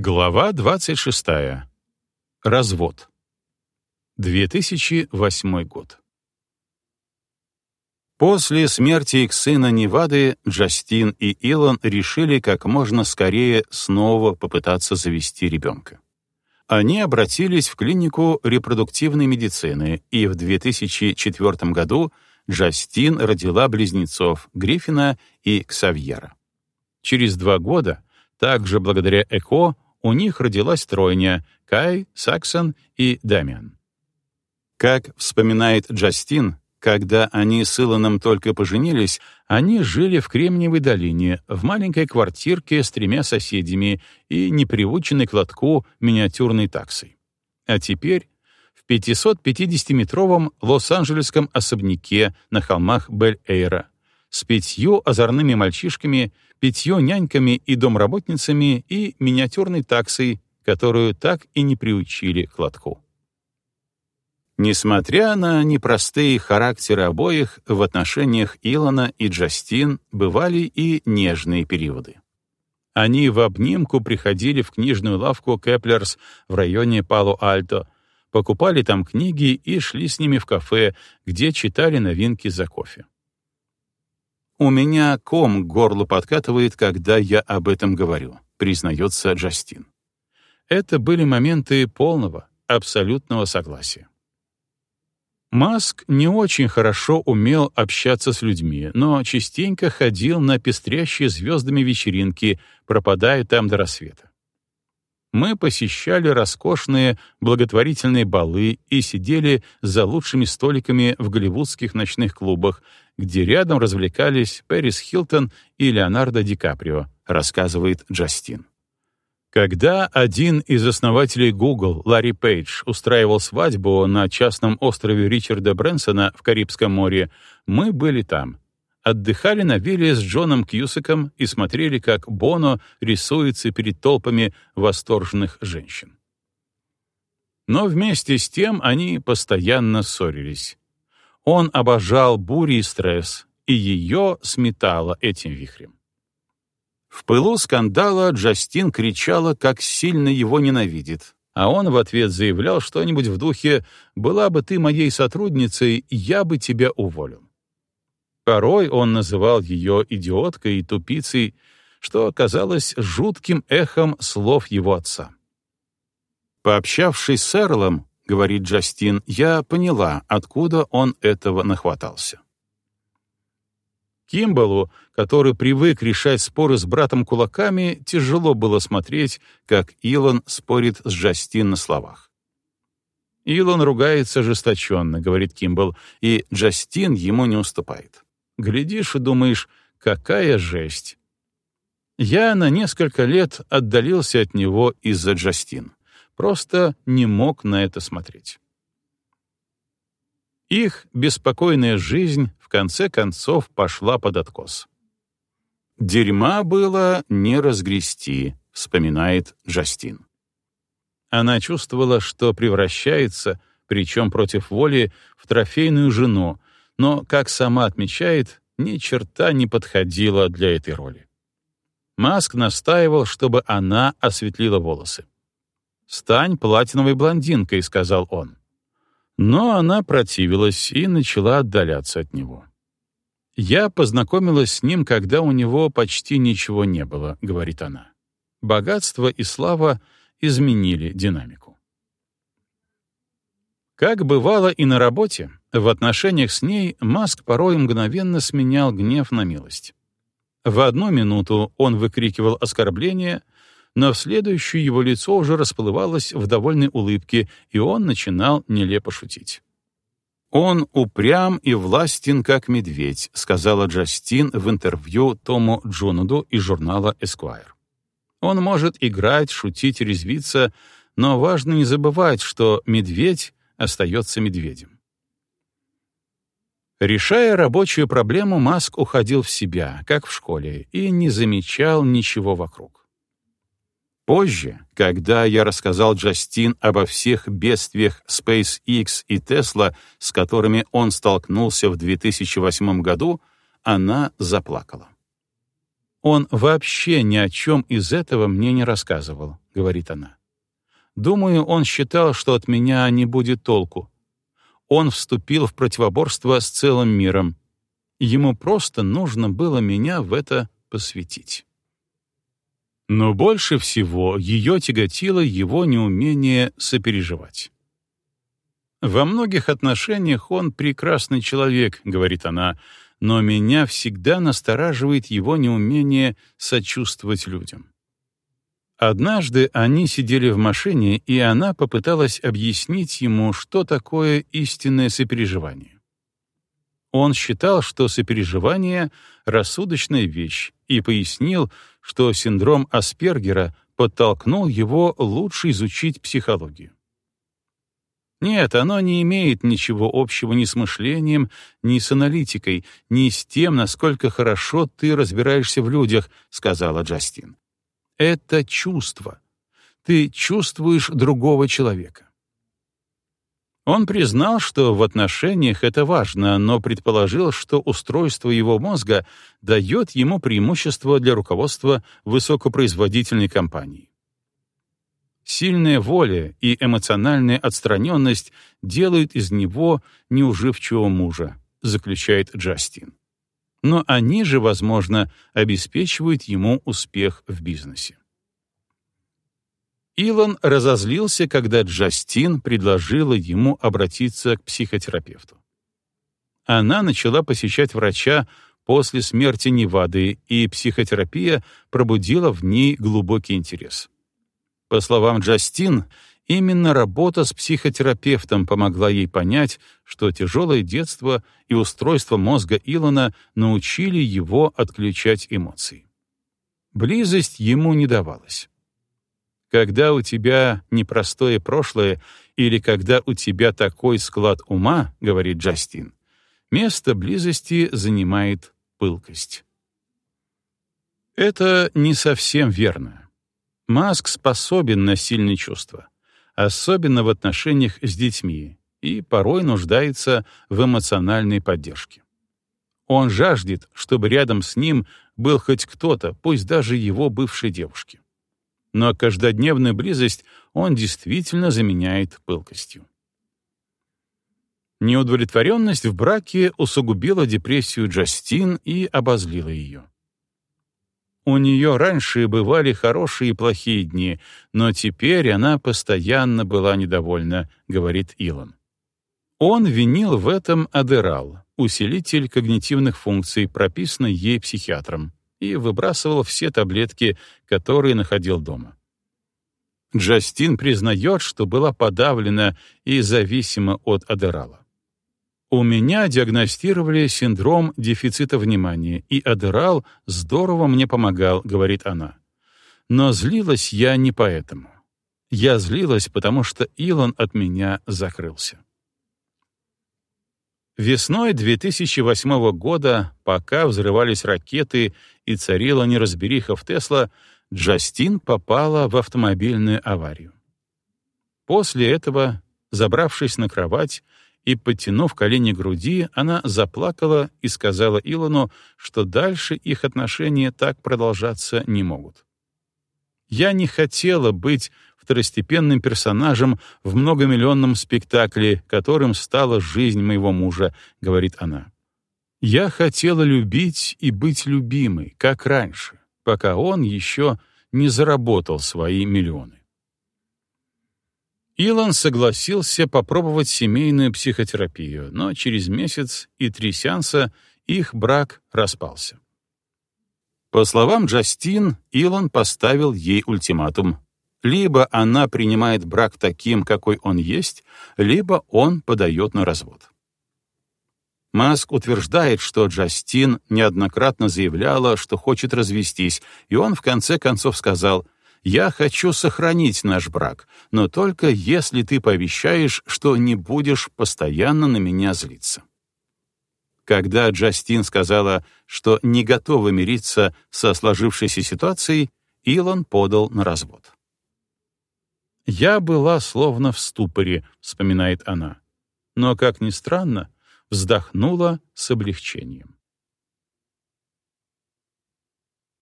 Глава 26. Развод. 2008 год. После смерти их сына Невады Джастин и Илон решили как можно скорее снова попытаться завести ребенка. Они обратились в клинику репродуктивной медицины, и в 2004 году Джастин родила близнецов Гриффина и Ксавьера. Через два года, также благодаря ЭКО, у них родилась тройня — Кай, Саксон и Дамиан. Как вспоминает Джастин, когда они с Илоном только поженились, они жили в Кремниевой долине, в маленькой квартирке с тремя соседями и непривыченной к лотку миниатюрной таксой. А теперь в 550-метровом лос-анджелесском особняке на холмах Бель-Эйра с пятью озорными мальчишками — пятью няньками и домработницами и миниатюрной таксой, которую так и не приучили к лотку. Несмотря на непростые характеры обоих, в отношениях Илона и Джастин бывали и нежные периоды. Они в обнимку приходили в книжную лавку Кеплерс в районе Пало-Альто, покупали там книги и шли с ними в кафе, где читали новинки за кофе. «У меня ком к горлу подкатывает, когда я об этом говорю», — признается Джастин. Это были моменты полного, абсолютного согласия. Маск не очень хорошо умел общаться с людьми, но частенько ходил на пестрящие звездами вечеринки, пропадая там до рассвета. Мы посещали роскошные благотворительные балы и сидели за лучшими столиками в голливудских ночных клубах, где рядом развлекались Пэрис Хилтон и Леонардо Ди Каприо, рассказывает Джастин. Когда один из основателей Google, Ларри Пейдж, устраивал свадьбу на частном острове Ричарда Брэнсона в Карибском море, мы были там — отдыхали на вилле с Джоном Кьюсаком и смотрели, как Боно рисуется перед толпами восторженных женщин. Но вместе с тем они постоянно ссорились. Он обожал бури и стресс, и ее сметало этим вихрем. В пылу скандала Джастин кричала, как сильно его ненавидит, а он в ответ заявлял что-нибудь в духе «Была бы ты моей сотрудницей, я бы тебя уволил». Порой он называл ее идиоткой и тупицей, что оказалось жутким эхом слов его отца. Пообщавшись с Эрлом, говорит Джастин, я поняла, откуда он этого нахватался. Кимбалу, который привык решать споры с братом кулаками, тяжело было смотреть, как Илон спорит с Джастин на словах. Илон ругается ожесточенно, говорит Кимбал, и Джастин ему не уступает. Глядишь и думаешь, какая жесть. Я на несколько лет отдалился от него из-за Джастин. Просто не мог на это смотреть. Их беспокойная жизнь в конце концов пошла под откос. «Дерьма было не разгрести», — вспоминает Джастин. Она чувствовала, что превращается, причем против воли, в трофейную жену, но, как сама отмечает, ни черта не подходила для этой роли. Маск настаивал, чтобы она осветлила волосы. «Стань платиновой блондинкой», — сказал он. Но она противилась и начала отдаляться от него. «Я познакомилась с ним, когда у него почти ничего не было», — говорит она. Богатство и слава изменили динамику. Как бывало и на работе, в отношениях с ней Маск порой мгновенно сменял гнев на милость. В одну минуту он выкрикивал оскорбления, но в следующую его лицо уже расплывалось в довольной улыбке, и он начинал нелепо шутить. «Он упрям и властен, как медведь», — сказала Джастин в интервью Тому Джонуду из журнала Esquire. «Он может играть, шутить, резвиться, но важно не забывать, что медведь остается медведем. Решая рабочую проблему, Маск уходил в себя, как в школе, и не замечал ничего вокруг. Позже, когда я рассказал Джастин обо всех бедствиях SpaceX и Tesla, с которыми он столкнулся в 2008 году, она заплакала. Он вообще ни о чем из этого мне не рассказывал, говорит она. Думаю, он считал, что от меня не будет толку. Он вступил в противоборство с целым миром. Ему просто нужно было меня в это посвятить. Но больше всего ее тяготило его неумение сопереживать. «Во многих отношениях он прекрасный человек», — говорит она, «но меня всегда настораживает его неумение сочувствовать людям». Однажды они сидели в машине, и она попыталась объяснить ему, что такое истинное сопереживание. Он считал, что сопереживание — рассудочная вещь, и пояснил, что синдром Аспергера подтолкнул его лучше изучить психологию. Нет, оно не имеет ничего общего ни с мышлением, ни с аналитикой, ни с тем, насколько хорошо ты разбираешься в людях, сказала Джастин. Это чувство. Ты чувствуешь другого человека. Он признал, что в отношениях это важно, но предположил, что устройство его мозга дает ему преимущество для руководства высокопроизводительной компанией. Сильная воля и эмоциональная отстраненность делают из него неуживчивого мужа, заключает Джастин. Но они же, возможно, обеспечивают ему успех в бизнесе. Илон разозлился, когда Джастин предложила ему обратиться к психотерапевту. Она начала посещать врача после смерти Невады, и психотерапия пробудила в ней глубокий интерес. По словам Джастин, именно работа с психотерапевтом помогла ей понять, что тяжелое детство и устройство мозга Илона научили его отключать эмоции. Близость ему не давалась. Когда у тебя непростое прошлое или когда у тебя такой склад ума, говорит Джастин, место близости занимает пылкость. Это не совсем верно. Маск способен на сильные чувства, особенно в отношениях с детьми, и порой нуждается в эмоциональной поддержке. Он жаждет, чтобы рядом с ним был хоть кто-то, пусть даже его бывшей девушки но каждодневную близость он действительно заменяет пылкостью. Неудовлетворенность в браке усугубила депрессию Джастин и обозлила ее. У нее раньше бывали хорошие и плохие дни, но теперь она постоянно была недовольна, говорит Илон. Он винил в этом Адерал, усилитель когнитивных функций, прописанный ей психиатром и выбрасывал все таблетки, которые находил дома. Джастин признает, что была подавлена и зависима от Адерала. У меня диагностировали синдром дефицита внимания, и Адерал здорово мне помогал, говорит она. Но злилась я не поэтому. Я злилась, потому что Илон от меня закрылся. Весной 2008 года, пока взрывались ракеты и царила неразбериха в Тесла, Джастин попала в автомобильную аварию. После этого, забравшись на кровать и подтянув колени груди, она заплакала и сказала Илону, что дальше их отношения так продолжаться не могут. «Я не хотела быть второстепенным персонажем в многомиллионном спектакле, которым стала жизнь моего мужа, говорит она. Я хотела любить и быть любимой, как раньше, пока он еще не заработал свои миллионы. Илон согласился попробовать семейную психотерапию, но через месяц и три сеанса их брак распался. По словам Джастин, Илон поставил ей ультиматум либо она принимает брак таким, какой он есть, либо он подает на развод. Маск утверждает, что Джастин неоднократно заявляла, что хочет развестись, и он в конце концов сказал «Я хочу сохранить наш брак, но только если ты пообещаешь, что не будешь постоянно на меня злиться». Когда Джастин сказала, что не готова мириться со сложившейся ситуацией, Илон подал на развод. «Я была словно в ступоре», — вспоминает она. Но, как ни странно, вздохнула с облегчением.